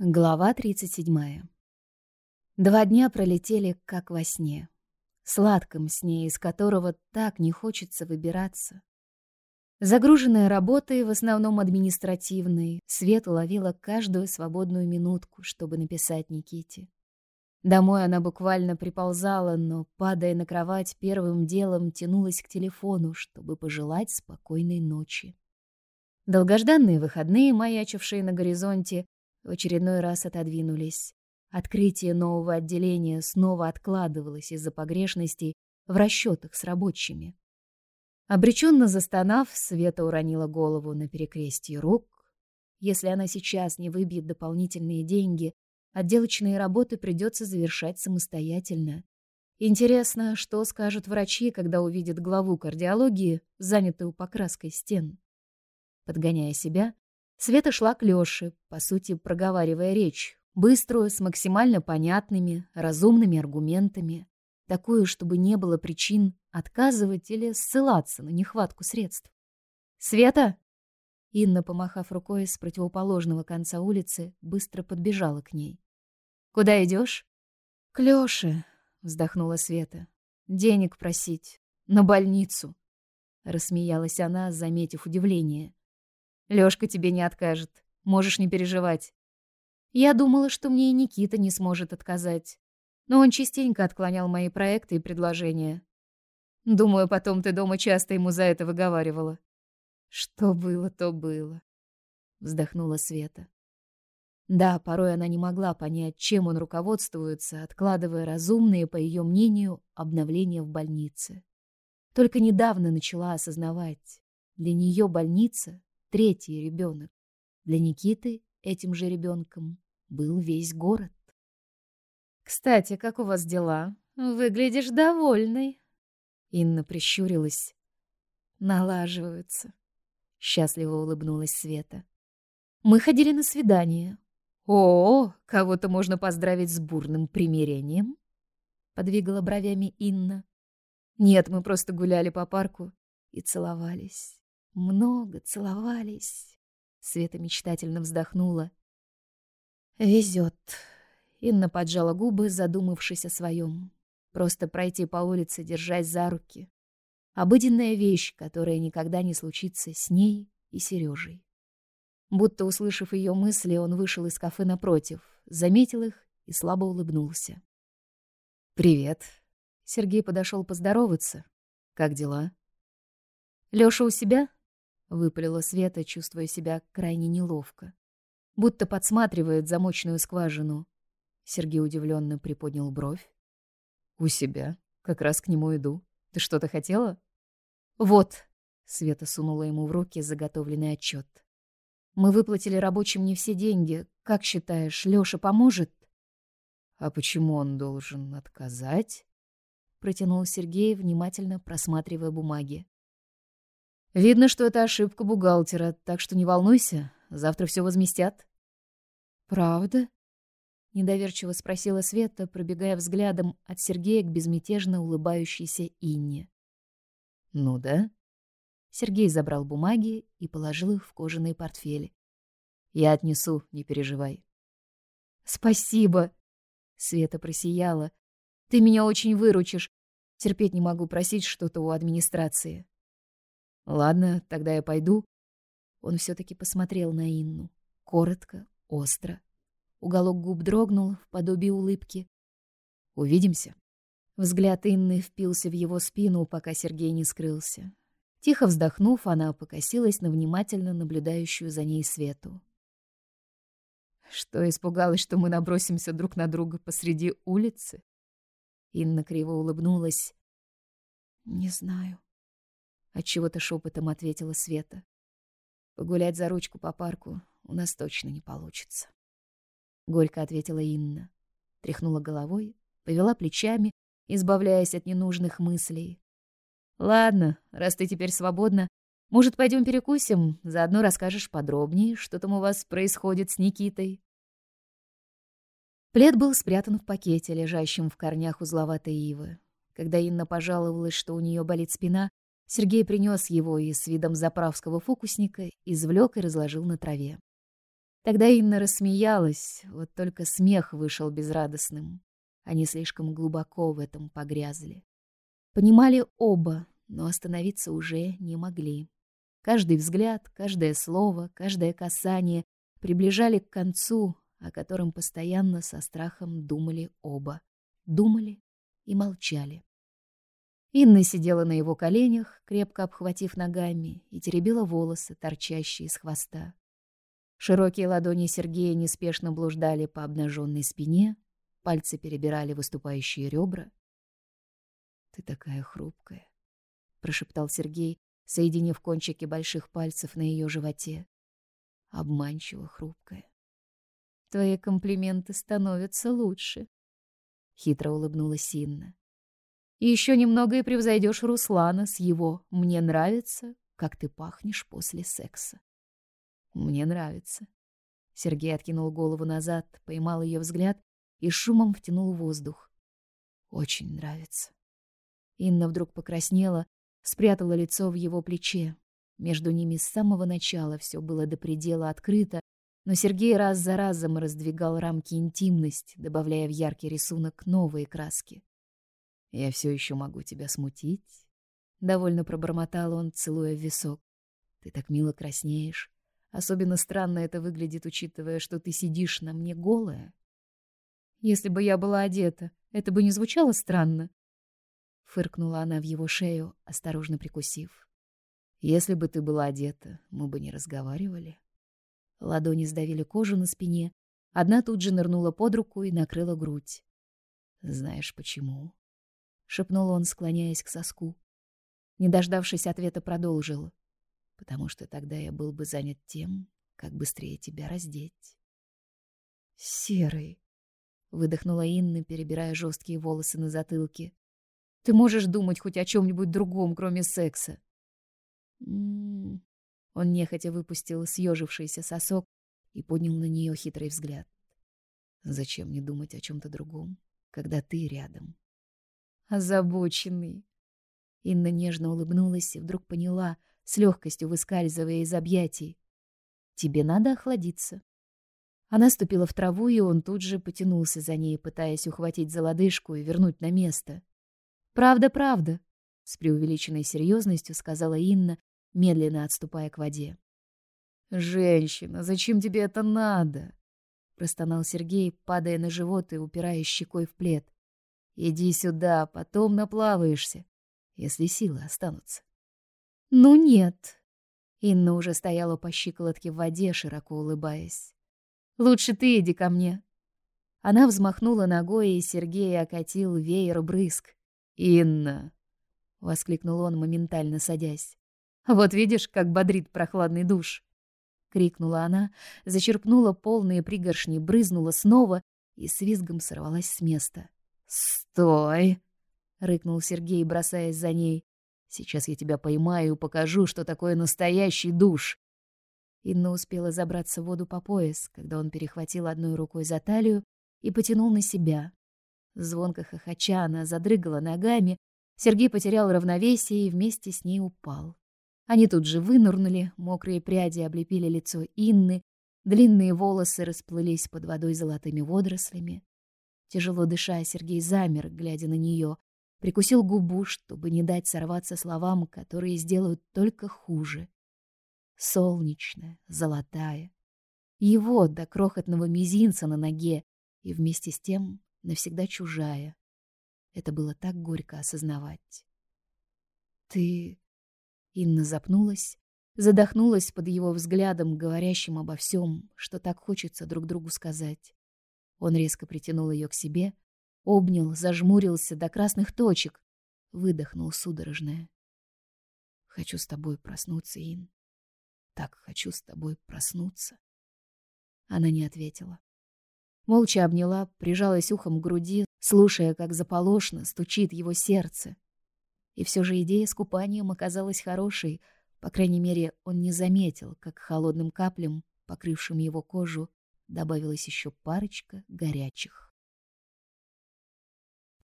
Глава 37. Два дня пролетели как во сне. Сладком сне, из которого так не хочется выбираться. Загруженная работой, в основном административной, Света ловила каждую свободную минутку, чтобы написать Никите. Домой она буквально приползала, но, падая на кровать, первым делом тянулась к телефону, чтобы пожелать спокойной ночи. Долгожданные выходные, маячившие на горизонте, в очередной раз отодвинулись. Открытие нового отделения снова откладывалось из-за погрешностей в расчетах с рабочими. Обреченно застонав, Света уронила голову на перекрестье рук. Если она сейчас не выбьет дополнительные деньги, отделочные работы придется завершать самостоятельно. Интересно, что скажут врачи, когда увидят главу кардиологии, занятую покраской стен. Подгоняя себя, Света шла к Лёше, по сути, проговаривая речь, быструю, с максимально понятными, разумными аргументами, такую, чтобы не было причин отказывать или ссылаться на нехватку средств. «Света!» Инна, помахав рукой с противоположного конца улицы, быстро подбежала к ней. «Куда идешь?» «К Лёше», — вздохнула Света. «Денег просить. На больницу», — рассмеялась она, заметив удивление. Лёшка тебе не откажет. Можешь не переживать. Я думала, что мне и Никита не сможет отказать. Но он частенько отклонял мои проекты и предложения. Думаю, потом ты дома часто ему за это выговаривала. Что было, то было. Вздохнула Света. Да, порой она не могла понять, чем он руководствуется, откладывая разумные, по ее мнению, обновления в больнице. Только недавно начала осознавать. Для нее больница третий ребенок. Для Никиты этим же ребенком был весь город. «Кстати, как у вас дела? Выглядишь довольной». Инна прищурилась. «Налаживаются». Счастливо улыбнулась Света. «Мы ходили на свидание». «О, кого-то можно поздравить с бурным примирением?» Подвигала бровями Инна. «Нет, мы просто гуляли по парку и целовались». Много целовались. Света мечтательно вздохнула. Везет. Инна поджала губы, задумавшись о своем. Просто пройти по улице, держась за руки. Обыденная вещь, которая никогда не случится с ней и Сережей. Будто услышав ее мысли, он вышел из кафе напротив, заметил их и слабо улыбнулся. «Привет». Сергей подошел поздороваться. «Как дела?» «Лёша у себя?» — выпалила Света, чувствуя себя крайне неловко. Будто подсматривает замочную скважину. Сергей удивленно приподнял бровь. «У себя. Как раз к нему иду. Ты что-то хотела?» «Вот», — Света сунула ему в руки заготовленный отчет. «Мы выплатили рабочим не все деньги. Как считаешь, Лёша поможет?» «А почему он должен отказать?» Протянул Сергей, внимательно просматривая бумаги. Видно, что это ошибка бухгалтера, так что не волнуйся, завтра все возместят. Правда? Недоверчиво спросила Света, пробегая взглядом от Сергея к безмятежно улыбающейся Инне. Ну да. Сергей забрал бумаги и положил их в кожаный портфель. Я отнесу, не переживай. Спасибо. Света просияла. Ты меня очень выручишь. Терпеть не могу просить что-то у администрации. Ладно, тогда я пойду. Он все-таки посмотрел на Инну. Коротко, остро. Уголок губ дрогнул в подобии улыбки. Увидимся. Взгляд Инны впился в его спину, пока Сергей не скрылся. Тихо вздохнув, она покосилась на внимательно наблюдающую за ней Свету. Что, испугалась, что мы набросимся друг на друга посреди улицы? Инна криво улыбнулась. Не знаю. Отчего-то шепотом ответила Света. Погулять за ручку по парку у нас точно не получится. Горько ответила Инна. Тряхнула головой, повела плечами, избавляясь от ненужных мыслей. Ладно, раз ты теперь свободна, может, пойдем перекусим, заодно расскажешь подробнее, что там у вас происходит с Никитой. Плед был спрятан в пакете, лежащем в корнях узловатой ивы. Когда Инна пожаловалась, что у нее болит спина, Сергей принес его и с видом заправского фокусника извлек и разложил на траве. Тогда Инна рассмеялась, вот только смех вышел безрадостным. Они слишком глубоко в этом погрязли. Понимали оба, но остановиться уже не могли. Каждый взгляд, каждое слово, каждое касание приближали к концу, о котором постоянно со страхом думали оба. Думали и молчали. Инна сидела на его коленях, крепко обхватив ногами, и теребила волосы, торчащие из хвоста. Широкие ладони Сергея неспешно блуждали по обнаженной спине, пальцы перебирали выступающие ребра. «Ты такая хрупкая», — прошептал Сергей, соединив кончики больших пальцев на ее животе. «Обманчиво хрупкая». «Твои комплименты становятся лучше», — хитро улыбнулась Инна. Еще немного и превзойдешь Руслана с его «мне нравится, как ты пахнешь после секса». «Мне нравится». Сергей откинул голову назад, поймал ее взгляд и шумом втянул воздух. «Очень нравится». Инна вдруг покраснела, спрятала лицо в его плече. Между ними с самого начала все было до предела открыто, но Сергей раз за разом раздвигал рамки интимность, добавляя в яркий рисунок новые краски. Я все еще могу тебя смутить. Довольно пробормотал он, целуя в висок. Ты так мило краснеешь. Особенно странно это выглядит, учитывая, что ты сидишь на мне голая. Если бы я была одета, это бы не звучало странно. Фыркнула она в его шею, осторожно прикусив. Если бы ты была одета, мы бы не разговаривали. Ладони сдавили кожу на спине. Одна тут же нырнула под руку и накрыла грудь. Знаешь почему? Шепнул он, склоняясь к соску. Не дождавшись ответа, продолжил. Потому что тогда я был бы занят тем, как быстрее тебя раздеть. Серый, выдохнула Инна, перебирая жесткие волосы на затылке. Ты можешь думать хоть о чем-нибудь другом, кроме секса. М-м-м. Он нехотя выпустил съежившийся сосок и поднял на нее хитрый взгляд. Зачем мне думать о чем-то другом, когда ты рядом? Озабоченный. Инна нежно улыбнулась и вдруг поняла, с легкостью выскальзывая из объятий. «Тебе надо охладиться». Она ступила в траву, и он тут же потянулся за ней, пытаясь ухватить за лодыжку и вернуть на место. «Правда, правда», — с преувеличенной серьезностью сказала Инна, медленно отступая к воде. «Женщина, зачем тебе это надо?» — простонал Сергей, падая на живот и упираясь щекой в плед. Иди сюда, потом наплаваешься, если силы останутся. Ну нет. Инна уже стояла по щиколотке в воде, широко улыбаясь. Лучше ты иди ко мне. Она взмахнула ногой, и Сергей окатил веер брызг. «Инна!» — воскликнул он, моментально садясь. «Вот видишь, как бодрит прохладный душ!» — крикнула она, зачерпнула полные пригоршни, брызнула снова и с визгом сорвалась с места. «Стой!» — рыкнул Сергей, бросаясь за ней. «Сейчас я тебя поймаю и покажу, что такое настоящий душ!» Инна успела забраться в воду по пояс, когда он перехватил одной рукой за талию и потянул на себя. Звонко хохоча она задрыгала ногами, Сергей потерял равновесие и вместе с ней упал. Они тут же вынырнули, мокрые пряди облепили лицо Инны, длинные волосы расплылись под водой золотыми водорослями. Тяжело дыша, Сергей замер, глядя на нее, прикусил губу, чтобы не дать сорваться словам, которые сделают только хуже. Солнечная, золотая. Его до крохотного мизинца на ноге и вместе с тем навсегда чужая. Это было так горько осознавать. «Ты...» Инна запнулась, задохнулась под его взглядом, говорящим обо всем, что так хочется друг другу сказать. Он резко притянул ее к себе, обнял, зажмурился до красных точек, выдохнул судорожное. «Хочу с тобой проснуться, Ин. Так хочу с тобой проснуться». Она не ответила. Молча обняла, прижалась ухом к груди, слушая, как заполошно стучит его сердце. И все же идея с купанием оказалась хорошей, по крайней мере, он не заметил, как холодным каплям, покрывшим его кожу, добавилась еще парочка горячих.